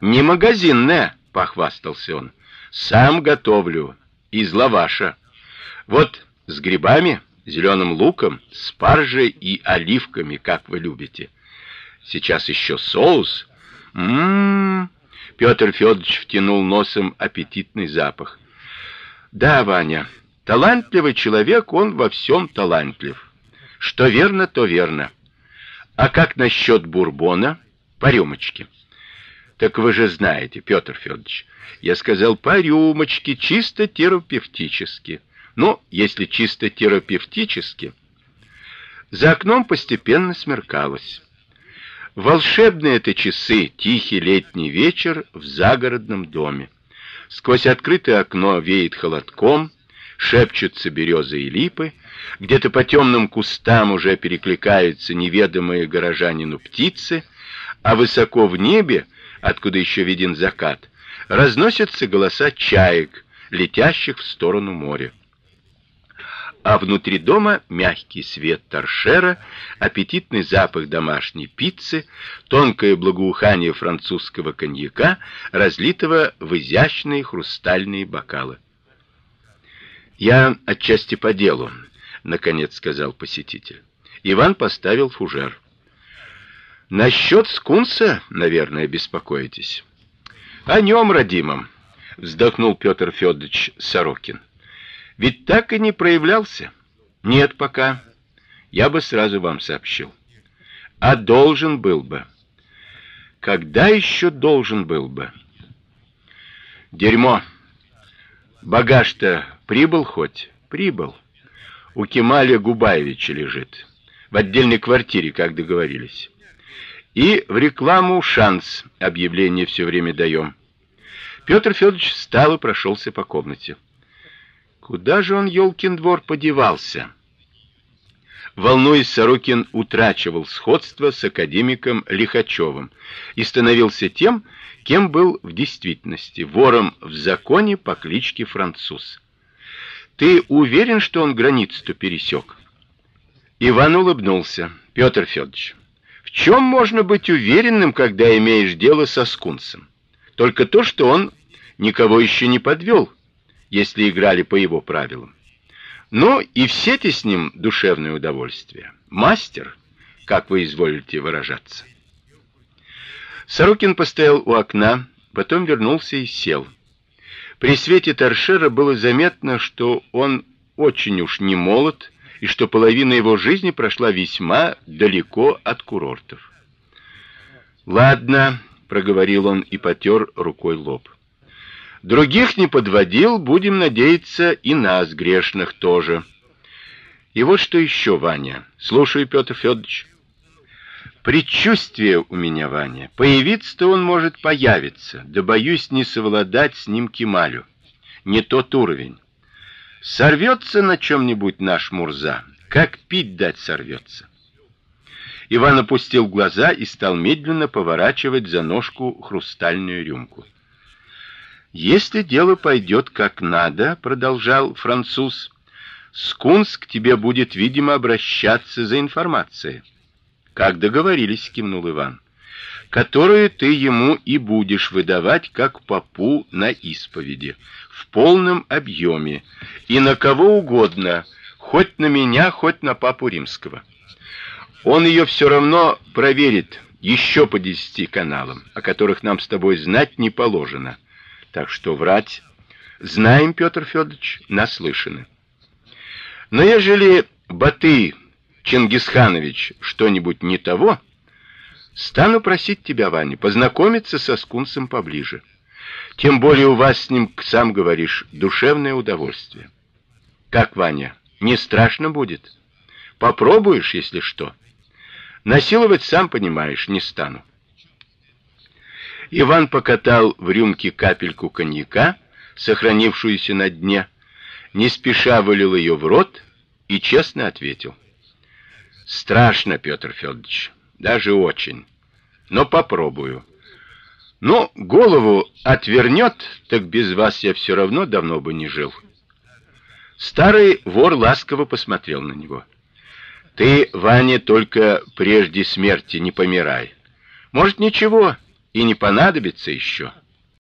Не магазинная, похвастался он. Сам готовлю из лаваша. Вот с грибами, зеленым луком, спаржей и оливками, как вы любите. Сейчас еще соус. Мм. Петр Федорович втянул носом аппетитный запах. Да, Ваня, талантливый человек, он во всем талантлив. Что верно, то верно. А как насчет бурбона по рюмочке? Так вы же знаете, Петр Федорович, я сказал по рюмочке, чисто терапевтически. Ну, если чисто терапевтически. За окном постепенно смеркалось. Волшебные это часы, тихий летний вечер в загородном доме. Сквозь открытое окно веет холодком, шепчутся березы и липы, где-то по темным кустам уже перекликаются неведомые горожанину птицы, а высоко в небе, откуда еще виден закат, разносятся голоса чаек, летящих в сторону моря. А внутри дома мягкий свет торшера, аппетитный запах домашней пиццы, тонкое благоухание французского коньяка, разлитого в изящные хрустальные бокалы. Я отчасти по делу, наконец сказал посетитель. Иван поставил фужер. Насчет скунса, наверное, беспокоитесь. О нем, родимом, вздохнул Петр Федорович Сорокин. Ведь так и не проявлялся. Нет пока. Я бы сразу вам сообщил. А должен был бы. Когда еще должен был бы? Дерьмо. Багаж-то прибыл хоть? Прибыл. У Кемаля Губаевича лежит. В отдельной квартире, как договорились. И в рекламу шанс объявление все время даем. Петр Федорович встал и прошелся по комнате. Куда же он, елкин двор, подевался? Волнуясь, Сорокин утрачивал сходство с академиком Лихачевым и становился тем, кем был в действительности, вором в законе по кличке Француз. Ты уверен, что он границу пересек? Иван улыбнулся. Петр Федорович, в чем можно быть уверенным, когда имеешь дело со скунсом? Только то, что он никого еще не подвел, если играли по его правилам. Ну и все те с ним душевное удовольствие. Мастер, как вы изволите выражаться. Сорокин постоял у окна, потом вернулся и сел. При свете торшера было заметно, что он очень уж не молод и что половина его жизни прошла весьма далеко от курортов. "Ладно", проговорил он и потер рукой лоб. Других не подводил, будем надеяться, и нас грешных тоже. И вот что еще, Ваня. Слушай, Петр Федорович. Предчувствие у меня, Ваня. Появиться-то он может появиться, да боюсь не совладать с ним Кемалю. Не тот уровень. Сорвется на чем нибудь наш Мурза, как пить дать сорвется. Иван опустил глаза и стал медленно поворачивать за ножку хрустальную рюмку. Если дело пойдет как надо, продолжал француз, Скунс к тебе будет, видимо, обращаться за информацией. Как договорились, кивнул Иван. Которую ты ему и будешь выдавать как попу на исповеди в полном объеме и на кого угодно, хоть на меня, хоть на папу римского. Он ее все равно проверит еще по десяти каналам, о которых нам с тобой знать не положено. Так что врать знаем, Петр Федорович, наслышаны. Но ежели Баты Чингисханович что-нибудь не того, стану просить тебя, Ваня, познакомиться со скунсом поближе. Тем более у вас с ним, сам говоришь, душевное удовольствие. Как, Ваня, не страшно будет? Попробуешь, если что. Насиловать сам понимаешь, не стану. Иван покатал в рюмке капельку коньяка, сохранившуюся на дне, не спеша вылил ее в рот и честно ответил: "Страшно, Петр Федорович, даже очень. Но попробую. Но голову отвернет, так без вас я все равно давно бы не жил". Старый вор ласково посмотрел на него. "Ты, Ваня, только прежде смерти не помирай. Может, ничего, и не понадобится еще.